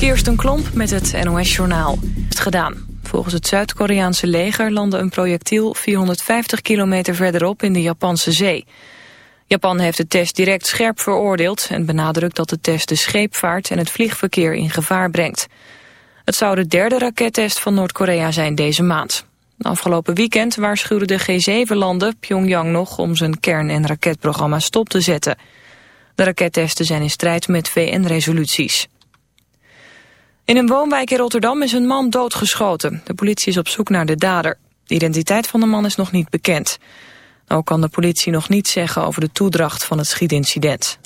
Kirsten Klomp met het NOS-journaal. Het gedaan. Volgens het Zuid-Koreaanse leger landde een projectiel 450 kilometer verderop in de Japanse zee. Japan heeft de test direct scherp veroordeeld en benadrukt dat de test de scheepvaart en het vliegverkeer in gevaar brengt. Het zou de derde rakettest van Noord-Korea zijn deze maand. Afgelopen weekend waarschuwden de G7-landen Pyongyang nog om zijn kern- en raketprogramma stop te zetten. De rakettesten zijn in strijd met VN-resoluties. In een woonwijk in Rotterdam is een man doodgeschoten. De politie is op zoek naar de dader. De identiteit van de man is nog niet bekend. Ook kan de politie nog niets zeggen over de toedracht van het schietincident.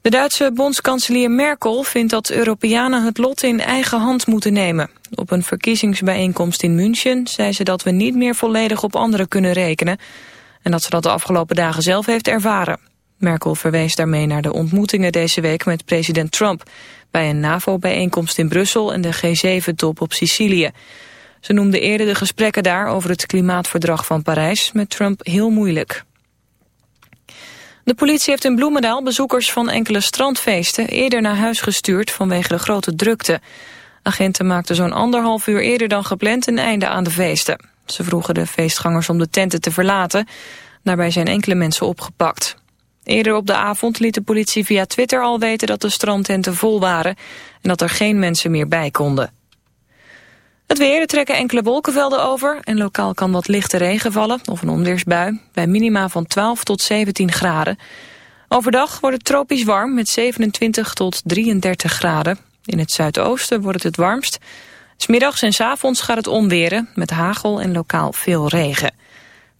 De Duitse bondskanselier Merkel vindt dat Europeanen het lot in eigen hand moeten nemen. Op een verkiezingsbijeenkomst in München zei ze dat we niet meer volledig op anderen kunnen rekenen... en dat ze dat de afgelopen dagen zelf heeft ervaren. Merkel verwees daarmee naar de ontmoetingen deze week met president Trump... bij een NAVO-bijeenkomst in Brussel en de G7-top op Sicilië. Ze noemde eerder de gesprekken daar over het klimaatverdrag van Parijs... met Trump heel moeilijk. De politie heeft in Bloemendaal bezoekers van enkele strandfeesten... eerder naar huis gestuurd vanwege de grote drukte. Agenten maakten zo'n anderhalf uur eerder dan gepland een einde aan de feesten. Ze vroegen de feestgangers om de tenten te verlaten. Daarbij zijn enkele mensen opgepakt. Eerder op de avond liet de politie via Twitter al weten dat de strandtenten vol waren en dat er geen mensen meer bij konden. Het weer, er trekken enkele wolkenvelden over en lokaal kan wat lichte regen vallen of een onweersbui bij minima van 12 tot 17 graden. Overdag wordt het tropisch warm met 27 tot 33 graden. In het zuidoosten wordt het het warmst. Smiddags en s avonds gaat het onweren met hagel en lokaal veel regen.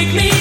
Wake me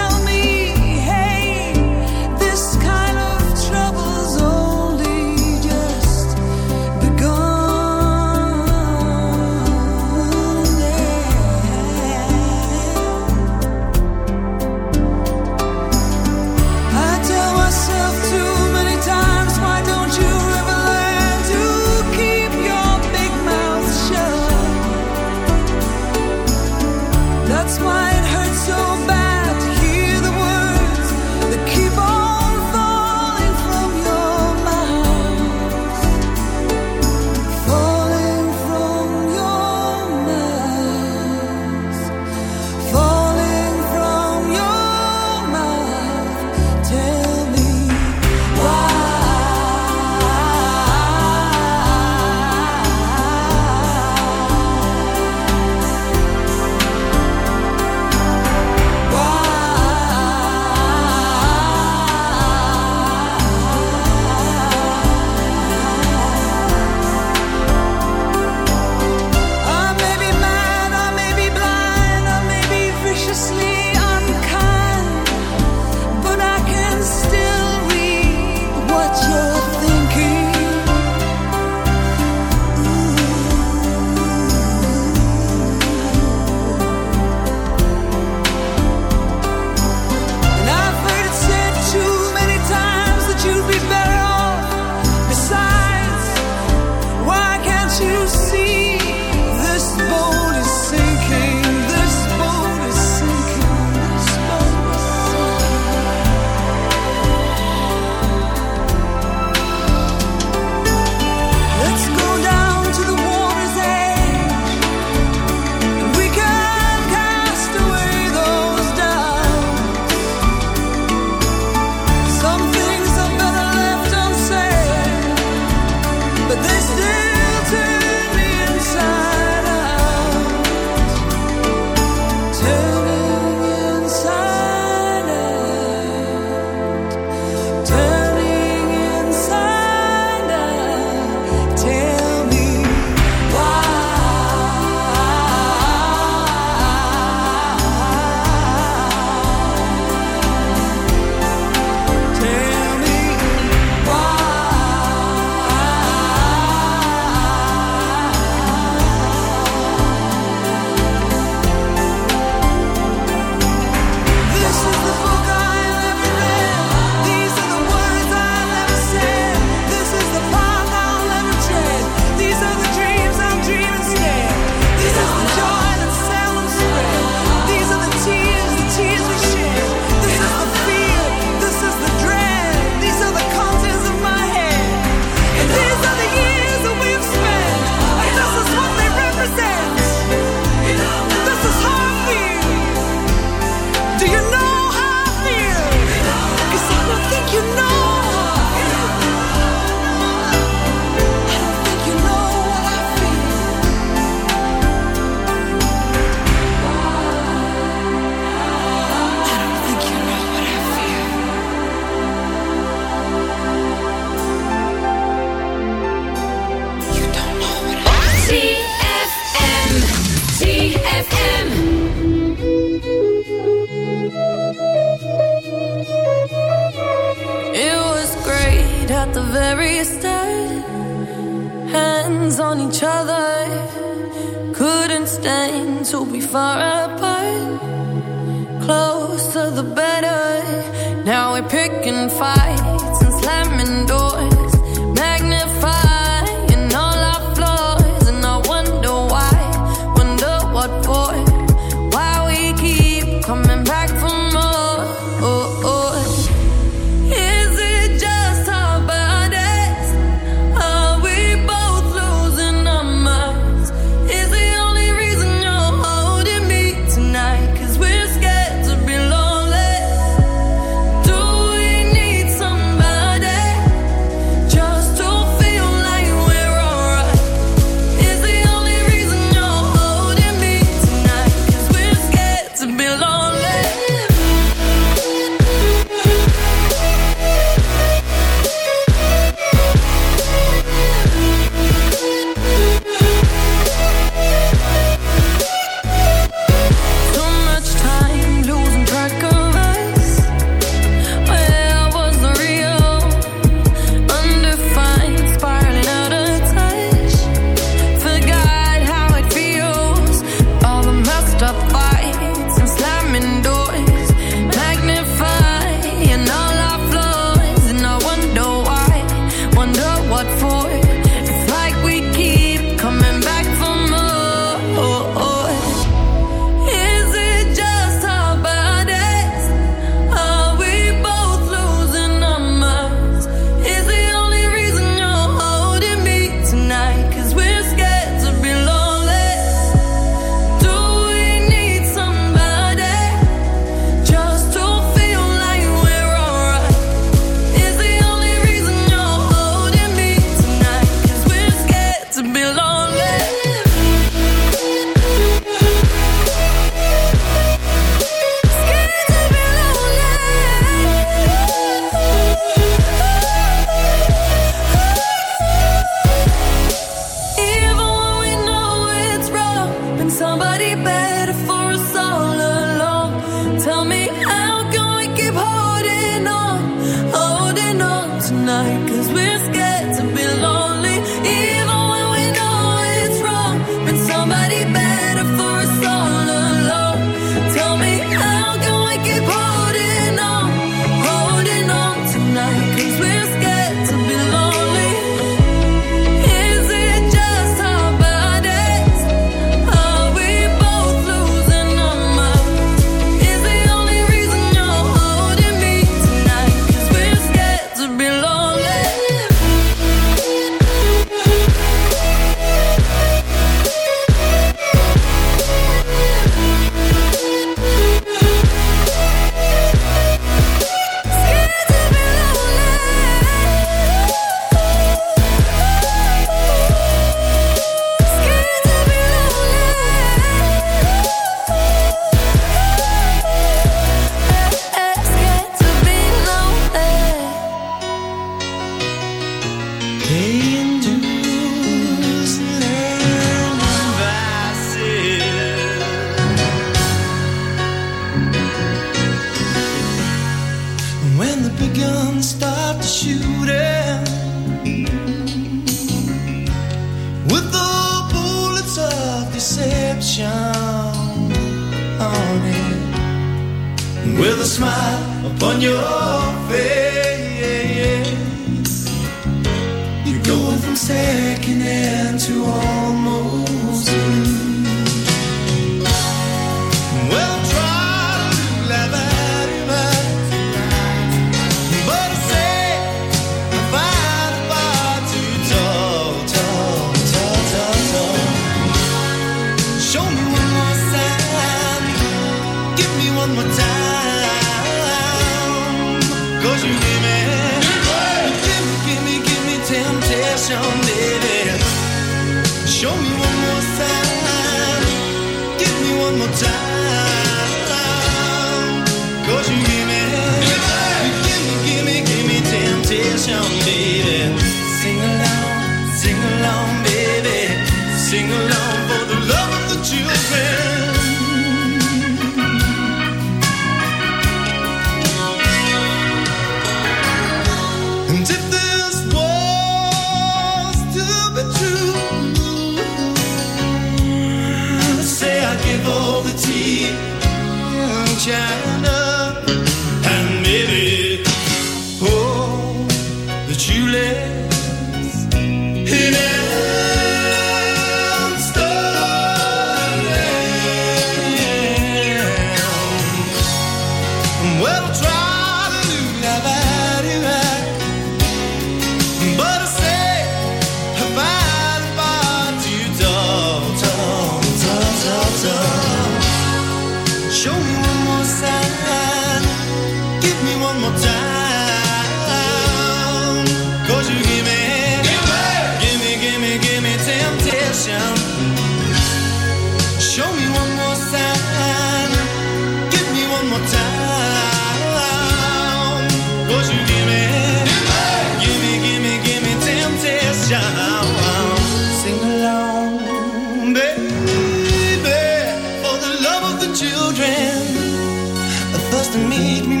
to meet me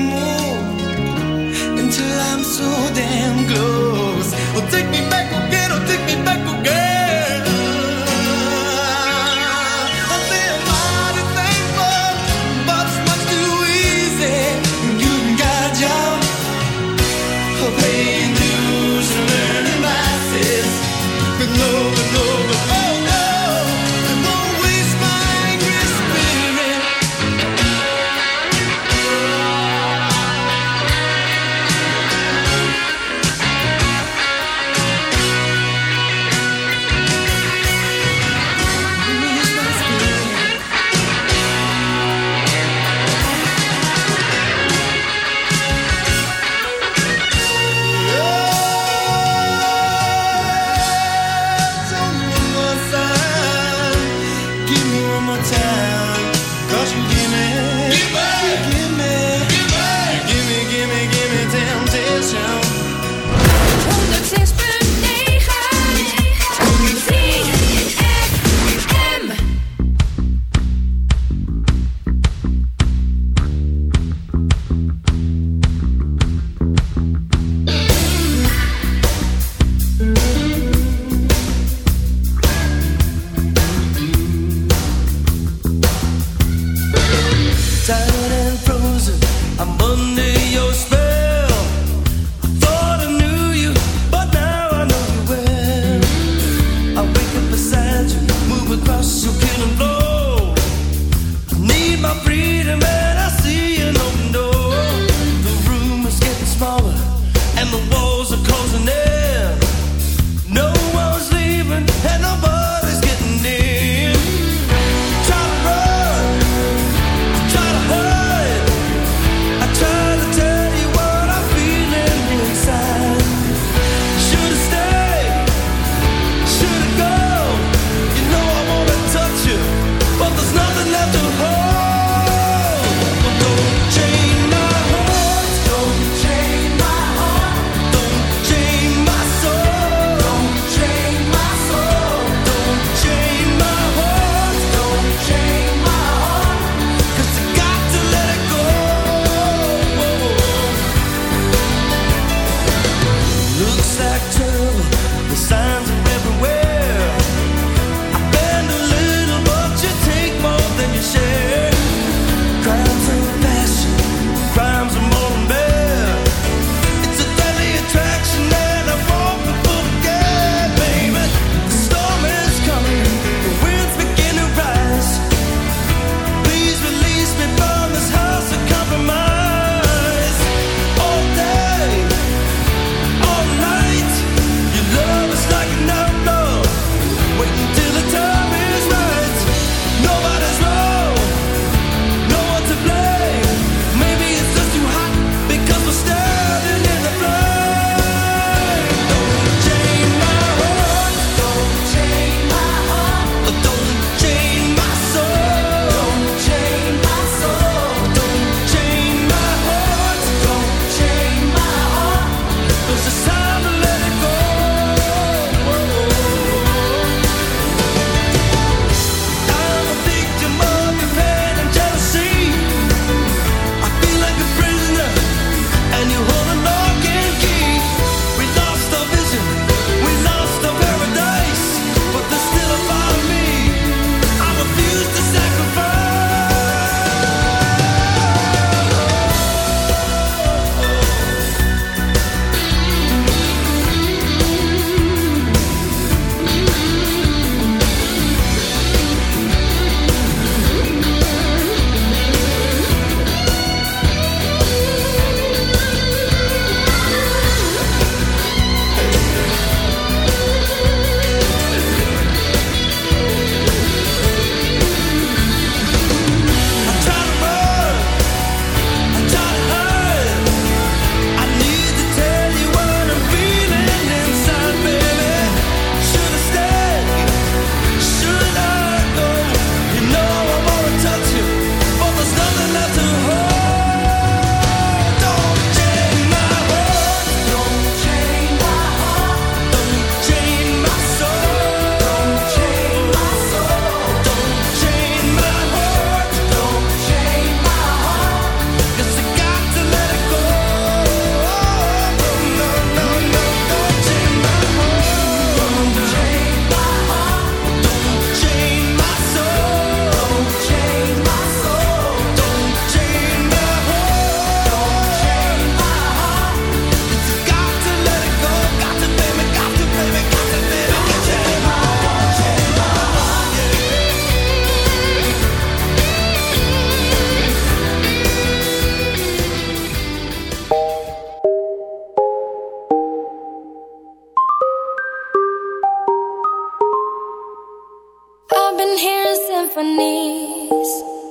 symphonies.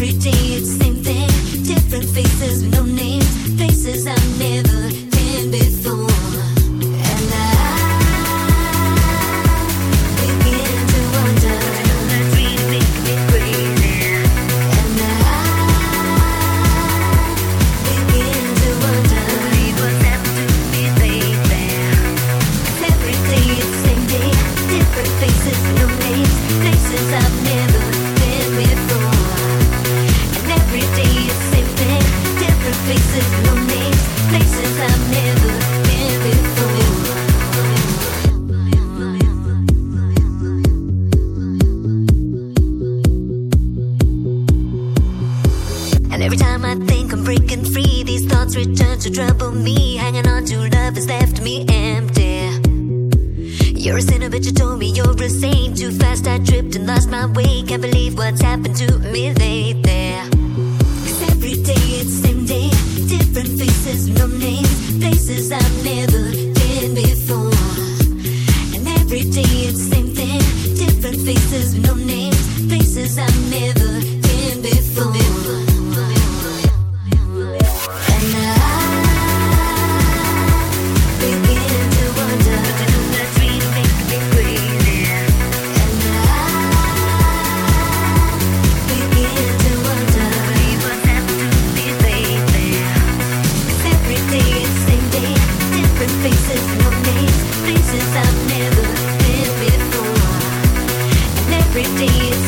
Every day it's the same thing, different faces, no names, places I've never been before. days.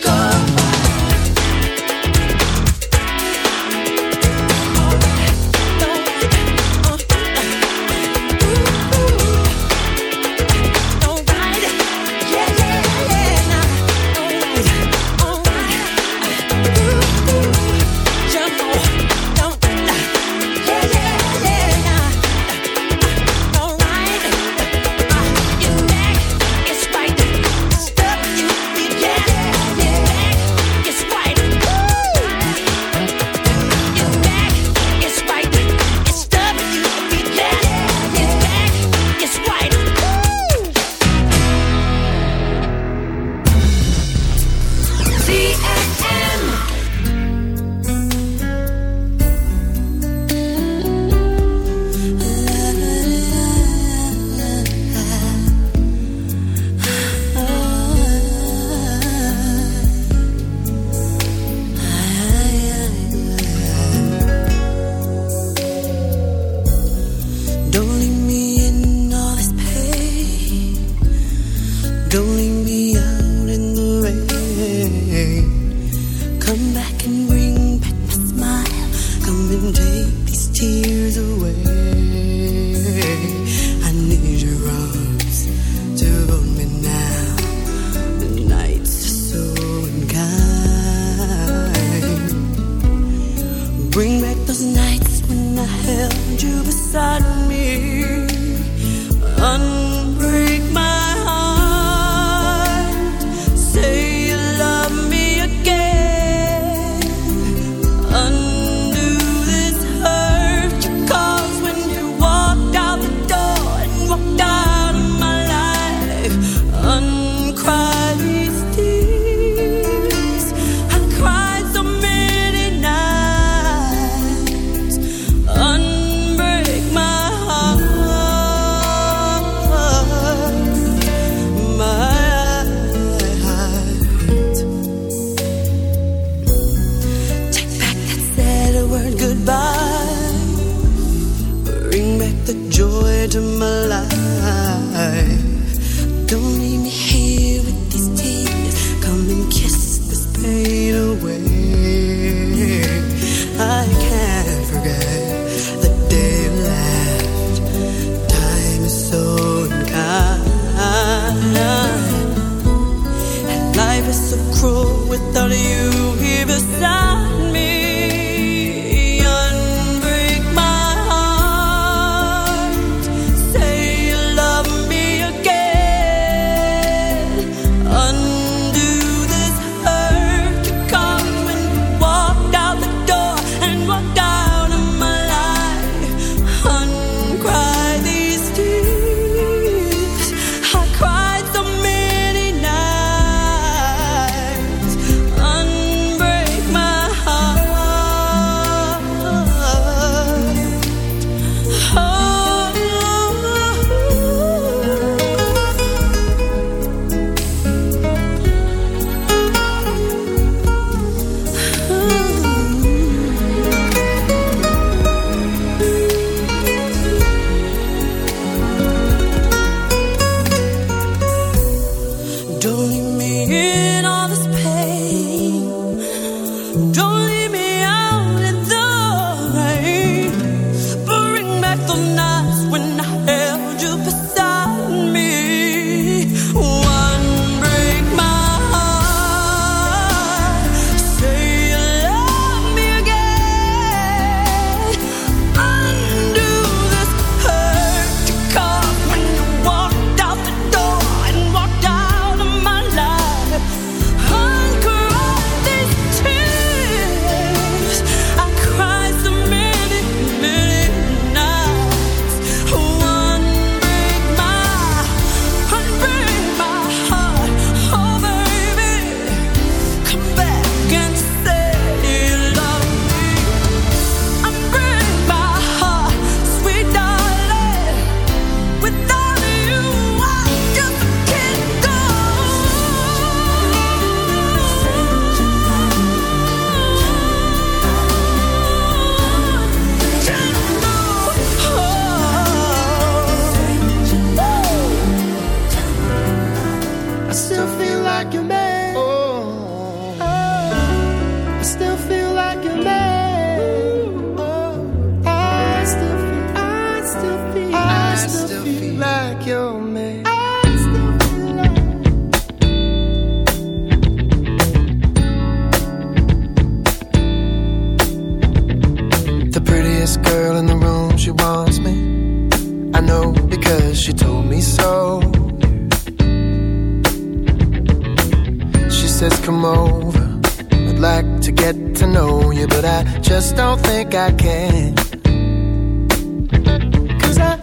Don't leave me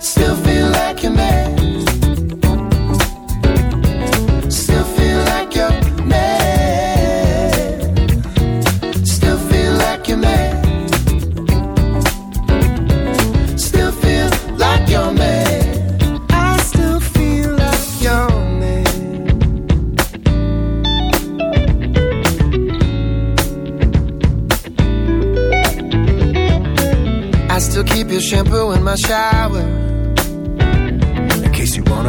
Still feel like you're mad. Still feel like you're mad. Still feel like you're mad. Still feel like you're mad. I still feel like you're mad. I still keep your shampoo in my shower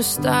Now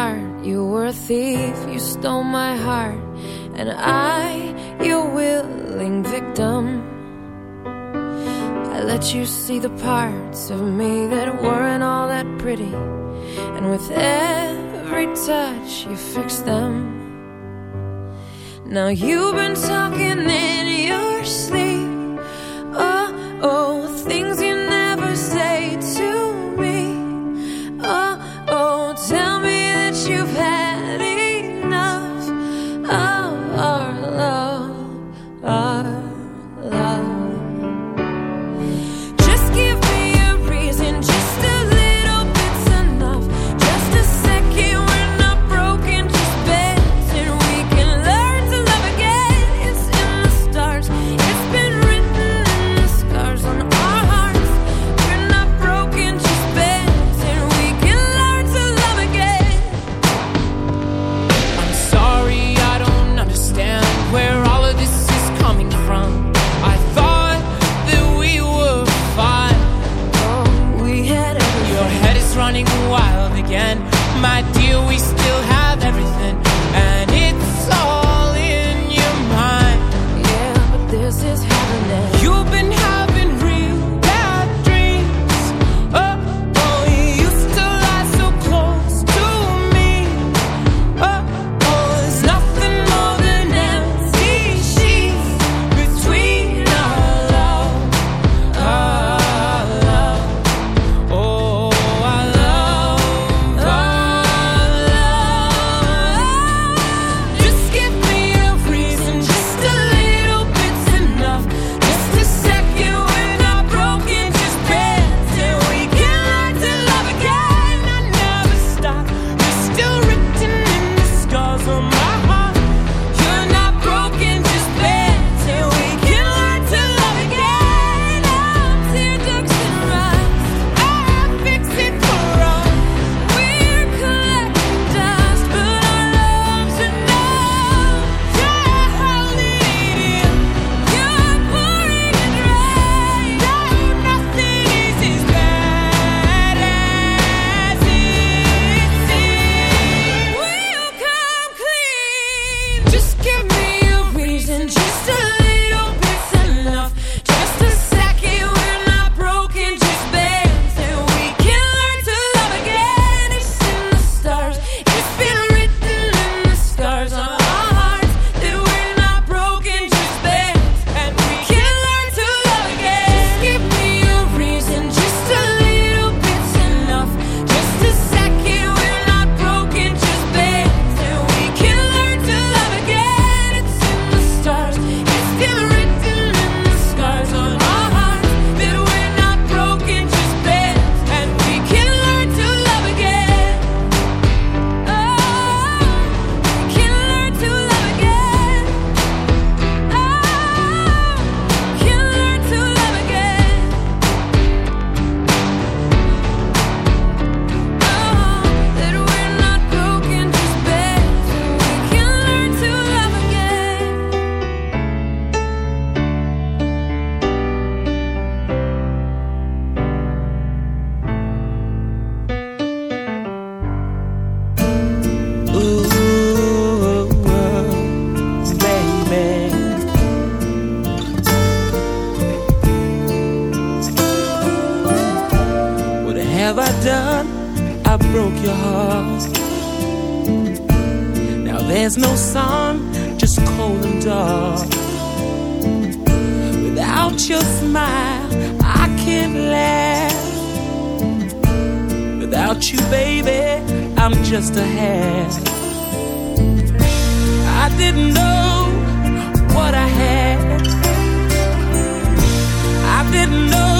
without you, baby, I'm just a hair. I didn't know what I had. I didn't know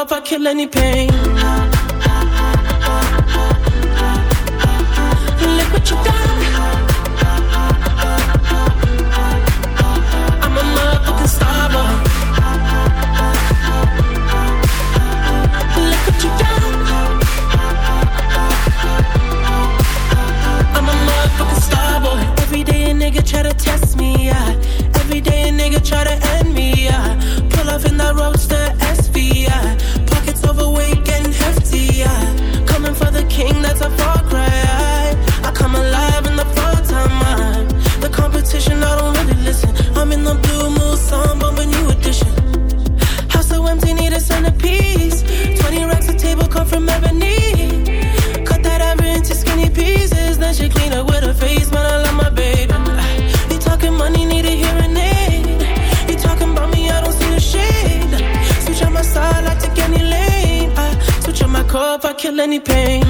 up, I kill any pain. Any pain.